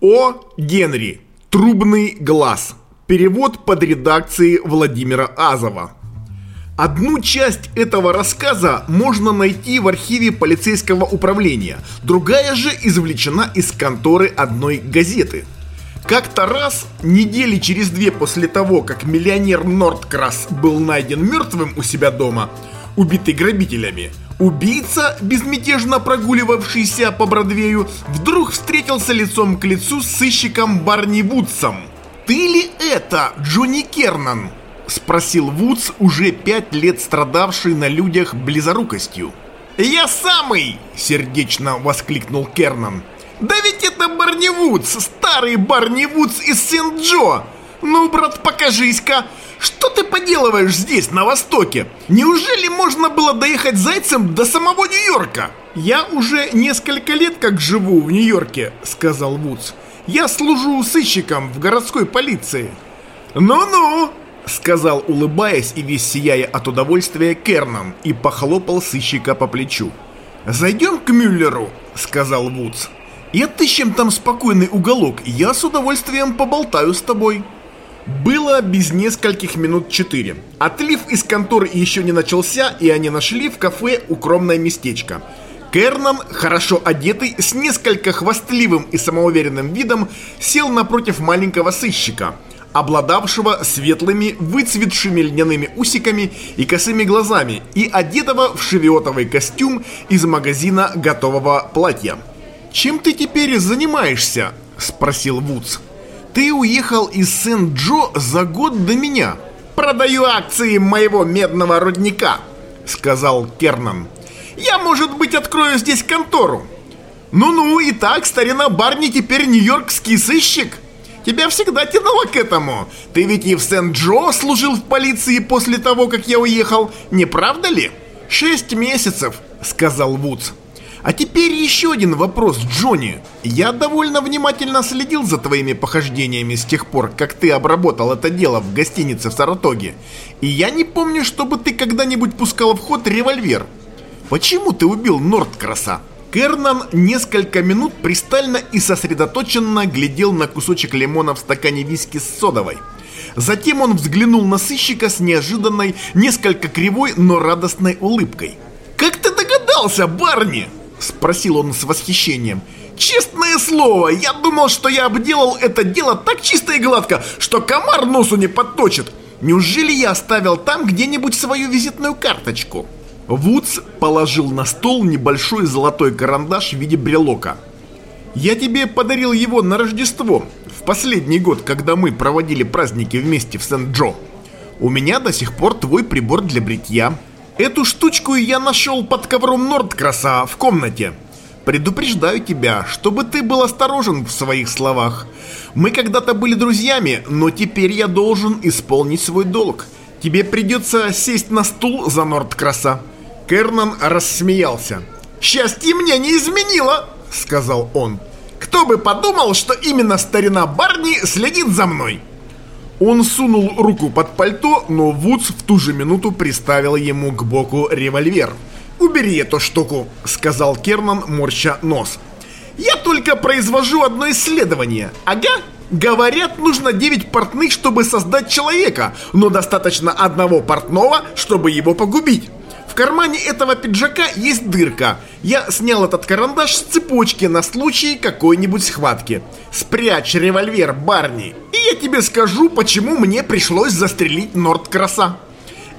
О. Генри. Трубный глаз. Перевод под редакцией Владимира Азова. Одну часть этого рассказа можно найти в архиве полицейского управления, другая же извлечена из конторы одной газеты. Как-то раз, недели через две после того, как миллионер Нордкрас был найден мертвым у себя дома, убитый грабителями, Убийца, безмятежно прогуливавшийся по Бродвею, вдруг встретился лицом к лицу с сыщиком Барни Вудсом. «Ты ли это, Джонни Кернан?» – спросил Вудс, уже пять лет страдавший на людях близорукостью. «Я самый!» – сердечно воскликнул Кернан. «Да ведь это Барни Вудс, старый Барни Вудс из Сент-Джо! Ну, брат, покажись-ка, что ты поделываешь здесь, на Востоке? Неужели можно было доехать зайцем до самого Нью-Йорка? Я уже несколько лет как живу в Нью-Йорке, сказал Вудс. Я служу сыщиком в городской полиции. Ну-ну, сказал, улыбаясь и весь сияя от удовольствия Кернан и похлопал сыщика по плечу. «Зайдем к Мюллеру», — сказал Вудс. «И отыщем там спокойный уголок, я с удовольствием поболтаю с тобой». Было без нескольких минут четыре. Отлив из конторы еще не начался, и они нашли в кафе укромное местечко. Кернан, хорошо одетый, с несколько хвастливым и самоуверенным видом, сел напротив маленького сыщика, обладавшего светлыми, выцветшими льняными усиками и косыми глазами, и одетого в шевиотовый костюм из магазина готового платья. «Чем ты теперь занимаешься?» – спросил Вудс. Ты уехал из Сент-Джо за год до меня. Продаю акции моего медного рудника, сказал Кернан. Я, может быть, открою здесь контору. Ну-ну, и так, старина Барни теперь нью-йоркский сыщик. Тебя всегда тянуло к этому. Ты ведь и в Сент-Джо служил в полиции после того, как я уехал, не правда ли? Шесть месяцев, сказал Вудс. А теперь еще один вопрос, Джонни. Я довольно внимательно следил за твоими похождениями с тех пор, как ты обработал это дело в гостинице в Саратоге. И я не помню, чтобы ты когда-нибудь пускал в ход револьвер. Почему ты убил Нордкраса? Кернан несколько минут пристально и сосредоточенно глядел на кусочек лимона в стакане виски с содовой. Затем он взглянул на сыщика с неожиданной, несколько кривой, но радостной улыбкой. «Как ты догадался, Барни?» Спросил он с восхищением. Честное слово, я думал, что я обделал это дело так чисто и гладко, что комар носу не подточит. Неужели я оставил там где-нибудь свою визитную карточку? Вудс положил на стол небольшой золотой карандаш в виде брелока. Я тебе подарил его на Рождество, в последний год, когда мы проводили праздники вместе в Сент-Джо. У меня до сих пор твой прибор для бритья. Эту штучку я нашел под ковром Нордкраса в комнате. Предупреждаю тебя, чтобы ты был осторожен в своих словах. Мы когда-то были друзьями, но теперь я должен исполнить свой долг. Тебе придется сесть на стул за Нордкраса. Кернан рассмеялся. «Счастье мне не изменило!» — сказал он. «Кто бы подумал, что именно старина Барни следит за мной!» Он сунул руку под пальто, но Вудс в ту же минуту приставил ему к боку револьвер. «Убери эту штуку», — сказал Кернан, морща нос. «Я только произвожу одно исследование. Ага, Говорят, нужно 9 портных, чтобы создать человека, но достаточно одного портного, чтобы его погубить. В кармане этого пиджака есть дырка. Я снял этот карандаш с цепочки на случай какой-нибудь схватки. Спрячь револьвер, Барни, и я тебе скажу, почему мне пришлось застрелить Нордкраса.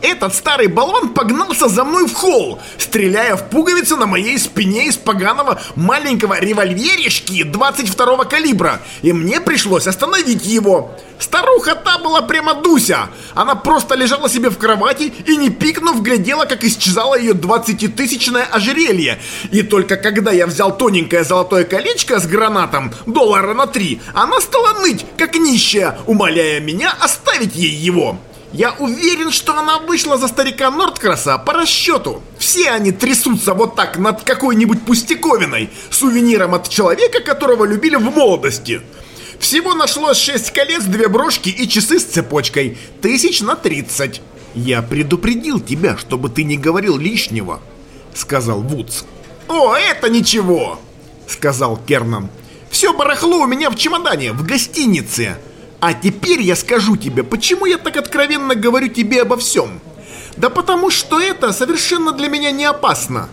Этот старый болван погнался за мной в холл, стреляя в пуговицу на моей спине из поганого маленького револьверишки 22 калибра, и мне пришлось остановить его. Старуха та была прямо Дуся. Она просто лежала себе в кровати и не пикнув глядела, как исчезало ее 20-тысячное ожерелье. И только когда я взял тоненькое золотое колечко с гранатом, доллара на три, она стала ныть, как нищая, умоляя меня оставить ей его. Я уверен, что она вышла за старика Нордкраса по расчету. Все они трясутся вот так над какой-нибудь пустяковиной, сувениром от человека, которого любили в молодости. Всего нашлось 6 колец, две брошки и часы с цепочкой. Тысяч на 30. Я предупредил тебя, чтобы ты не говорил лишнего, сказал Вудс. О, это ничего, сказал Кернан. Все барахло у меня в чемодане, в гостинице. А теперь я скажу тебе, почему я так откровенно говорю тебе обо всем. Да потому что это совершенно для меня не опасно.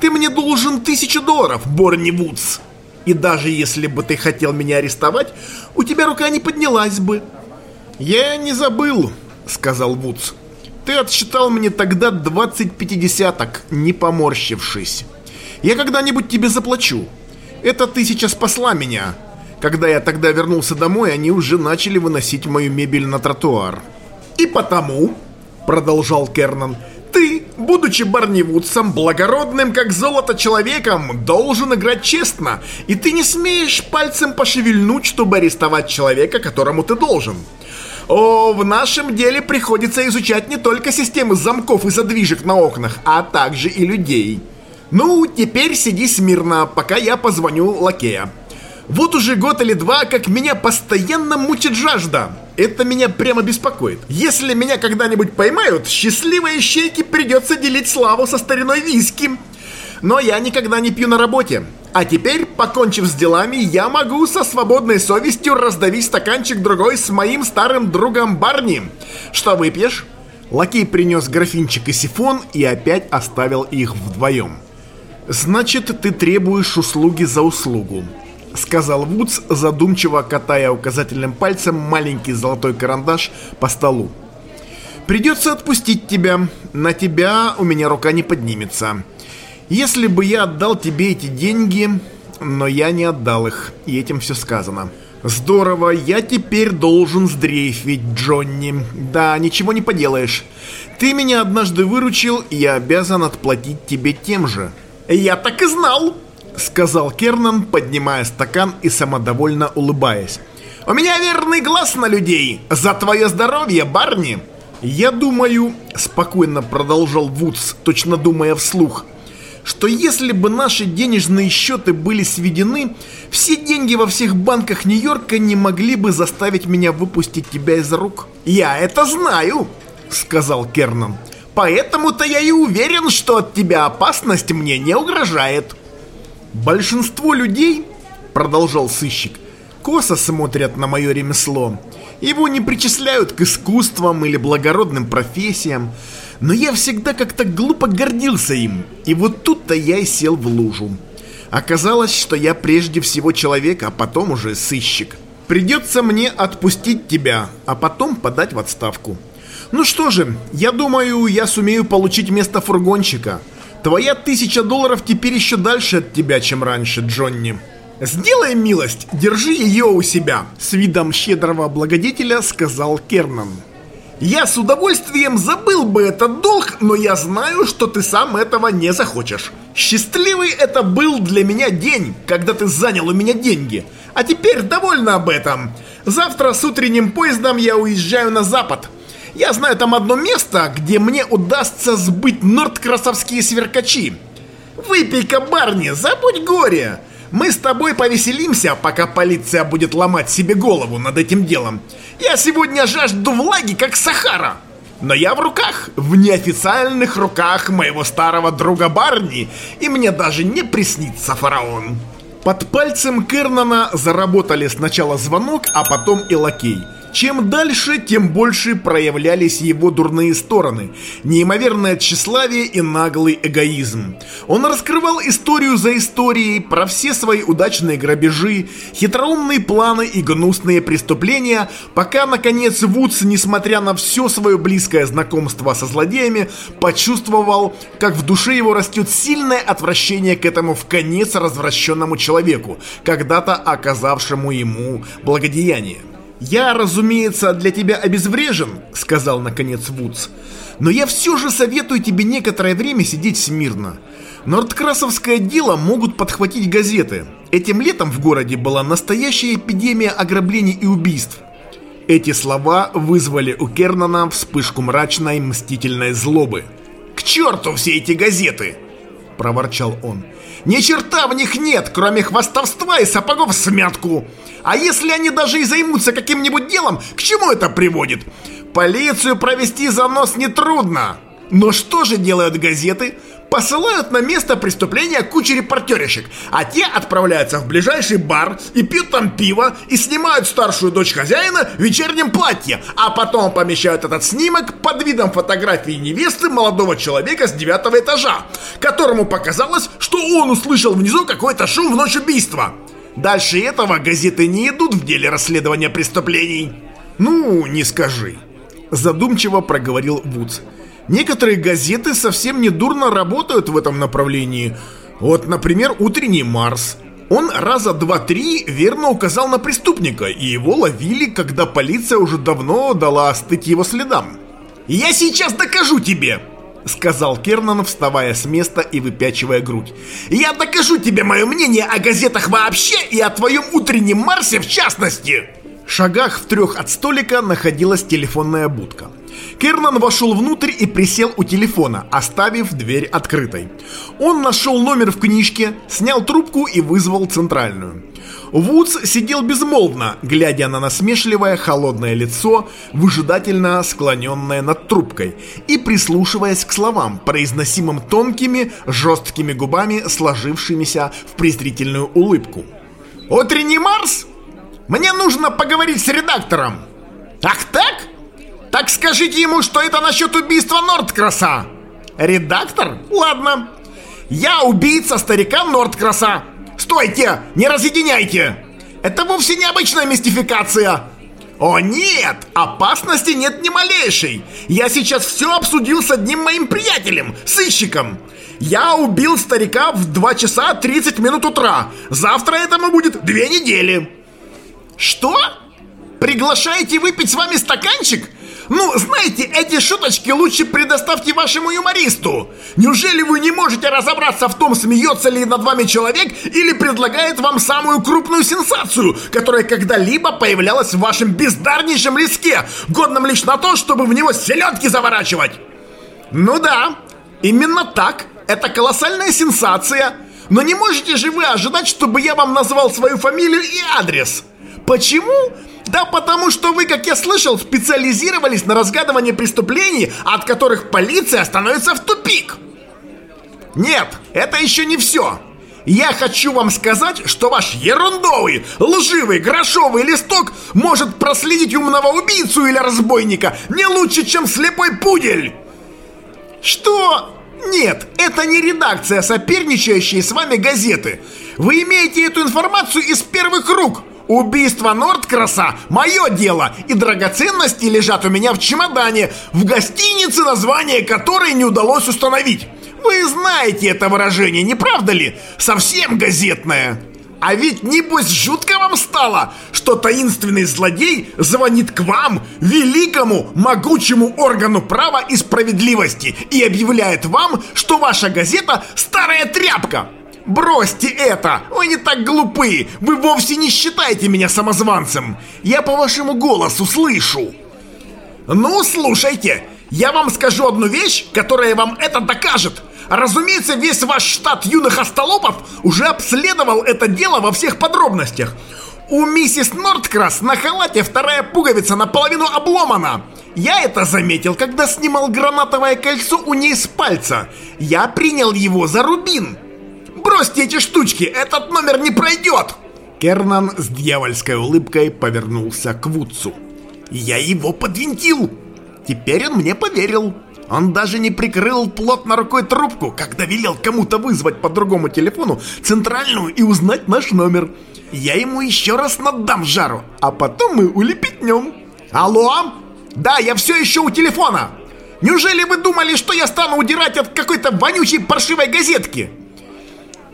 Ты мне должен тысячу долларов, Борни Вудс. И даже если бы ты хотел меня арестовать, у тебя рука не поднялась бы. Я не забыл, сказал Вудс. Ты отсчитал мне тогда 20 пятидесяток, не поморщившись. Я когда-нибудь тебе заплачу. Эта тысяча спасла меня. Когда я тогда вернулся домой, они уже начали выносить мою мебель на тротуар. И потому, продолжал Кернан, ты, будучи Барнивудсом, благородным как золото человеком, должен играть честно, и ты не смеешь пальцем пошевельнуть, чтобы арестовать человека, которому ты должен. О, в нашем деле приходится изучать не только системы замков и задвижек на окнах, а также и людей. Ну, теперь сиди смирно, пока я позвоню лакея. Вот уже год или два, как меня постоянно мучит жажда. Это меня прямо беспокоит. Если меня когда-нибудь поймают, счастливые щейки придется делить славу со стариной виски. Но я никогда не пью на работе. А теперь, покончив с делами, я могу со свободной совестью раздавить стаканчик другой с моим старым другом Барни. Что выпьешь? Лакей принес графинчик и сифон и опять оставил их вдвоем. «Значит, ты требуешь услуги за услугу», — сказал Вудс, задумчиво катая указательным пальцем маленький золотой карандаш по столу. «Придется отпустить тебя. На тебя у меня рука не поднимется. Если бы я отдал тебе эти деньги, но я не отдал их, и этим все сказано». «Здорово, я теперь должен сдрейфить, Джонни. Да, ничего не поделаешь. Ты меня однажды выручил, и я обязан отплатить тебе тем же». «Я так и знал!» — сказал Кернан, поднимая стакан и самодовольно улыбаясь. «У меня верный глаз на людей! За твое здоровье, Барни!» «Я думаю», — спокойно продолжал Вудс, точно думая вслух, что если бы наши денежные счеты были сведены, все деньги во всех банках Нью-Йорка не могли бы заставить меня выпустить тебя из рук. «Я это знаю», — сказал Кернан. Поэтому-то я и уверен, что от тебя опасность мне не угрожает. Большинство людей, продолжал сыщик, косо смотрят на мое ремесло. Его не причисляют к искусствам или благородным профессиям, но я всегда как-то глупо гордился им, и вот тут-то я и сел в лужу. Оказалось, что я прежде всего человек, а потом уже сыщик. Придется мне отпустить тебя, а потом подать в отставку. Ну что же, я думаю, я сумею получить место фургонщика. Твоя тысяча долларов теперь еще дальше от тебя, чем раньше, Джонни. Сделай милость, держи ее у себя, с видом щедрого благодетеля сказал Кернан. Я с удовольствием забыл бы этот долг, но я знаю, что ты сам этого не захочешь. Счастливый это был для меня день, когда ты занял у меня деньги. А теперь довольна об этом. Завтра с утренним поездом я уезжаю на запад. Я знаю там одно место, где мне удастся сбыть нордкрасовские сверкачи. Выпей-ка, Барни, забудь горе. Мы с тобой повеселимся, пока полиция будет ломать себе голову над этим делом. Я сегодня жажду влаги, как Сахара. Но я в руках, в неофициальных руках моего старого друга Барни, и мне даже не приснится фараон. Под пальцем Кернана заработали сначала звонок, а потом и лакей – чем дальше, тем больше проявлялись его дурные стороны, неимоверное тщеславие и наглый эгоизм. Он раскрывал историю за историей про все свои удачные грабежи, хитроумные планы и гнусные преступления, пока, наконец, Вудс, несмотря на все свое близкое знакомство со злодеями, почувствовал, как в душе его растет сильное отвращение к этому в конец развращенному человеку, когда-то оказавшему ему благодеяние. «Я, разумеется, для тебя обезврежен», — сказал наконец Вудс. «Но я все же советую тебе некоторое время сидеть смирно. Нордкрасовское дело могут подхватить газеты. Этим летом в городе была настоящая эпидемия ограблений и убийств. Эти слова вызвали у Кернана вспышку мрачной мстительной злобы. «К черту все эти газеты!» – проворчал он. «Ни черта в них нет, кроме хвастовства и сапогов смятку! А если они даже и займутся каким-нибудь делом, к чему это приводит? Полицию провести за нос нетрудно! Но что же делают газеты? Посылают на место преступления кучу репортеришек, а те отправляются в ближайший бар и пьют там пиво и снимают старшую дочь хозяина в вечернем платье, а потом помещают этот снимок под видом фотографии невесты молодого человека с девятого этажа, которому показалось, что он услышал внизу какой-то шум в ночь убийства. Дальше этого газеты не идут в деле расследования преступлений. Ну, не скажи. Задумчиво проговорил Вудс. Некоторые газеты совсем не дурно работают в этом направлении. Вот, например, «Утренний Марс». Он раза два-три верно указал на преступника, и его ловили, когда полиция уже давно дала остыть его следам. «Я сейчас докажу тебе!» Сказал Кернан, вставая с места и выпячивая грудь. «Я докажу тебе мое мнение о газетах вообще и о твоем утреннем Марсе в частности!» Шагах в трех от столика находилась телефонная будка. Кернан вошел внутрь и присел у телефона, оставив дверь открытой. Он нашел номер в книжке, снял трубку и вызвал центральную. Вудс сидел безмолвно, глядя на насмешливое холодное лицо, выжидательно склоненное над трубкой, и прислушиваясь к словам, произносимым тонкими, жесткими губами, сложившимися в презрительную улыбку. «Утренний Марс? Мне нужно поговорить с редактором!» «Ах так? Так скажите ему, что это насчет убийства Нордкраса!» «Редактор? Ладно. Я убийца старика Нордкраса!» Стойте! Не разъединяйте! Это вовсе не обычная мистификация. О нет! Опасности нет ни малейшей. Я сейчас все обсудил с одним моим приятелем, сыщиком. Я убил старика в 2 часа 30 минут утра. Завтра этому будет две недели. Что? Приглашаете выпить с вами стаканчик? Ну, знаете, эти шуточки лучше предоставьте вашему юмористу. Неужели вы не можете разобраться в том, смеется ли над вами человек или предлагает вам самую крупную сенсацию, которая когда-либо появлялась в вашем бездарнейшем леске, годном лишь на то, чтобы в него селедки заворачивать? Ну да, именно так. Это колоссальная сенсация. Но не можете же вы ожидать, чтобы я вам назвал свою фамилию и адрес? Почему? Да потому что вы, как я слышал, специализировались на разгадывании преступлений, от которых полиция становится в тупик. Нет, это еще не все. Я хочу вам сказать, что ваш ерундовый, лживый, грошовый листок может проследить умного убийцу или разбойника не лучше, чем слепой пудель. Что? Нет, это не редакция соперничающей с вами газеты. Вы имеете эту информацию из первых рук. Убийство Нордкраса – мое дело, и драгоценности лежат у меня в чемодане, в гостинице, название которой не удалось установить. Вы знаете это выражение, не правда ли? Совсем газетное. А ведь небось жутко вам стало, что таинственный злодей звонит к вам, великому, могучему органу права и справедливости, и объявляет вам, что ваша газета – старая тряпка. Бросьте это! Вы не так глупы! Вы вовсе не считаете меня самозванцем! Я по вашему голосу слышу! Ну, слушайте! Я вам скажу одну вещь, которая вам это докажет! Разумеется, весь ваш штат юных остолопов уже обследовал это дело во всех подробностях. У миссис Нордкрас на халате вторая пуговица наполовину обломана. Я это заметил, когда снимал гранатовое кольцо у ней с пальца. Я принял его за рубин. Бросьте эти штучки, этот номер не пройдет!» Кернан с дьявольской улыбкой повернулся к Вудсу. «Я его подвинтил! Теперь он мне поверил!» Он даже не прикрыл плотно рукой трубку, когда велел кому-то вызвать по другому телефону центральную и узнать наш номер. Я ему еще раз надам жару, а потом мы улепетнем. Алло? Да, я все еще у телефона. Неужели вы думали, что я стану удирать от какой-то вонючей паршивой газетки?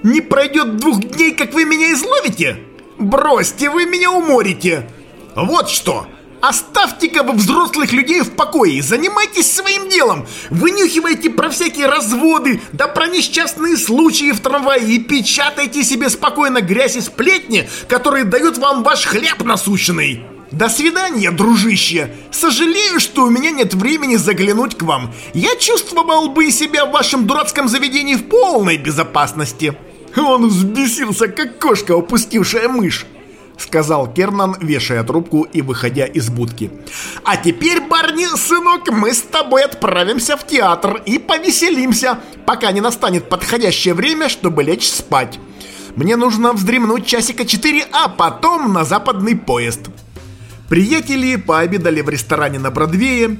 Не пройдет двух дней, как вы меня изловите? Бросьте, вы меня уморите. Вот что, Оставьте-ка вы взрослых людей в покое, занимайтесь своим делом. Вынюхивайте про всякие разводы, да про несчастные случаи в трамвае и печатайте себе спокойно грязь и сплетни, которые дают вам ваш хлеб насущный. До свидания, дружище. Сожалею, что у меня нет времени заглянуть к вам. Я чувствовал бы себя в вашем дурацком заведении в полной безопасности. Он взбесился, как кошка, упустившая мышь. Сказал Кернан, вешая трубку и выходя из будки. А теперь, Барни, сынок, мы с тобой отправимся в театр и повеселимся, пока не настанет подходящее время, чтобы лечь спать. Мне нужно вздремнуть часика 4, а потом на западный поезд. Приятели пообедали в ресторане на Бродвее.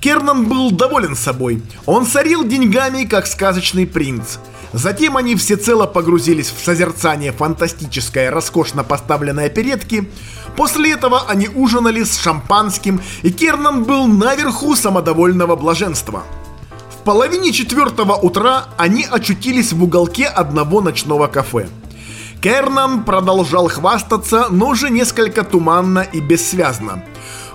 Кернан был доволен собой. Он сорил деньгами, как сказочный принц. Затем они всецело погрузились в созерцание фантастической, роскошно поставленной оперетки. После этого они ужинали с шампанским, и Кернан был наверху самодовольного блаженства. В половине четвертого утра они очутились в уголке одного ночного кафе. Кернан продолжал хвастаться, но уже несколько туманно и бессвязно.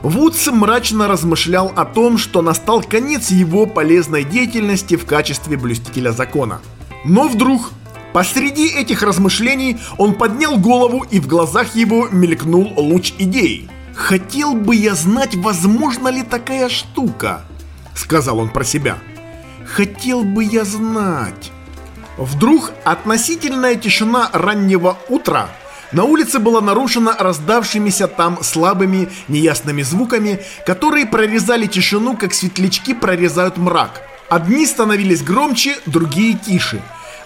Вудс мрачно размышлял о том, что настал конец его полезной деятельности в качестве блюстителя закона. Но вдруг, посреди этих размышлений, он поднял голову и в глазах его мелькнул луч идей. «Хотел бы я знать, возможно ли такая штука», — сказал он про себя. «Хотел бы я знать». Вдруг относительная тишина раннего утра на улице была нарушена раздавшимися там слабыми неясными звуками, которые прорезали тишину, как светлячки прорезают мрак. Одни становились громче, другие тише.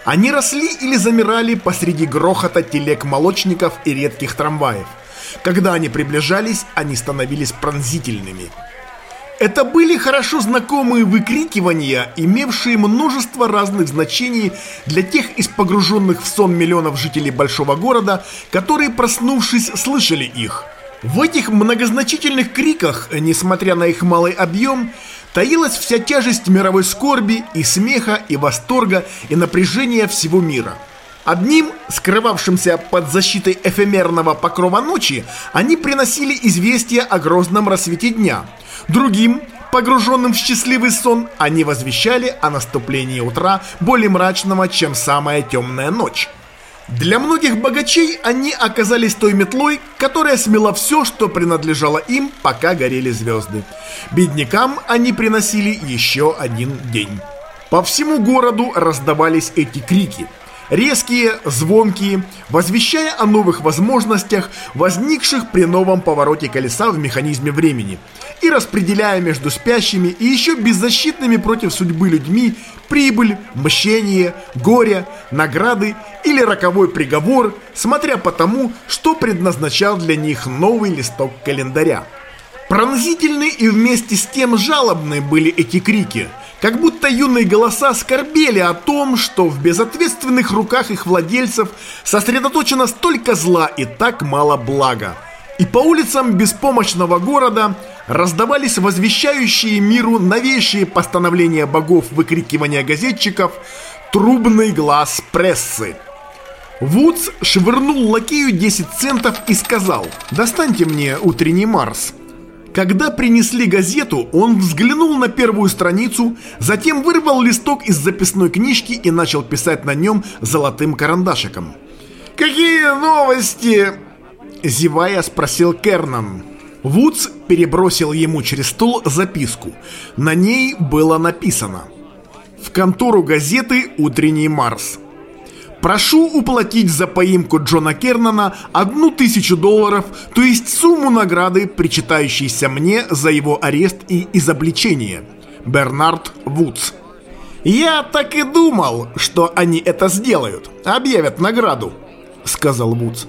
Они росли или замирали посреди грохота телег молочников и редких трамваев. Когда они приближались, они становились пронзительными. Это были хорошо знакомые выкрикивания, имевшие множество разных значений для тех из погруженных в сон миллионов жителей большого города, которые, проснувшись, слышали их. В этих многозначительных криках, несмотря на их малый объем, таилась вся тяжесть мировой скорби и смеха, и восторга, и напряжения всего мира. Одним, скрывавшимся под защитой эфемерного покрова ночи, они приносили известие о грозном рассвете дня – Другим, погруженным в счастливый сон, они возвещали о наступлении утра более мрачного, чем самая темная ночь. Для многих богачей они оказались той метлой, которая смела все, что принадлежало им, пока горели звезды. Беднякам они приносили еще один день. По всему городу раздавались эти крики – резкие, звонкие, возвещая о новых возможностях, возникших при новом повороте колеса в механизме времени, и распределяя между спящими и еще беззащитными против судьбы людьми прибыль, мщение, горе, награды или роковой приговор, смотря по тому, что предназначал для них новый листок календаря. Пронзительны и вместе с тем жалобны были эти крики – как будто юные голоса скорбели о том, что в безответственных руках их владельцев сосредоточено столько зла и так мало блага. И по улицам беспомощного города раздавались возвещающие миру новейшие постановления богов выкрикивания газетчиков «Трубный глаз прессы». Вудс швырнул лакею 10 центов и сказал «Достаньте мне утренний Марс». Когда принесли газету, он взглянул на первую страницу, затем вырвал листок из записной книжки и начал писать на нем золотым карандашиком. «Какие новости?» Зевая спросил Кернан. Вудс перебросил ему через стол записку. На ней было написано «В контору газеты «Утренний Марс». Прошу уплатить за поимку Джона Кернана одну тысячу долларов, то есть сумму награды, причитающейся мне за его арест и изобличение. Бернард Вудс. «Я так и думал, что они это сделают, объявят награду», — сказал Вудс.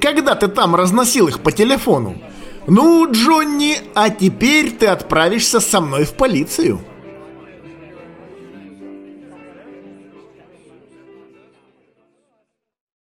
«Когда ты там разносил их по телефону?» «Ну, Джонни, а теперь ты отправишься со мной в полицию».